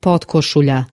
potkošulja.